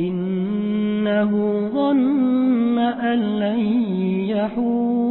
إنه ظن أن لن يحور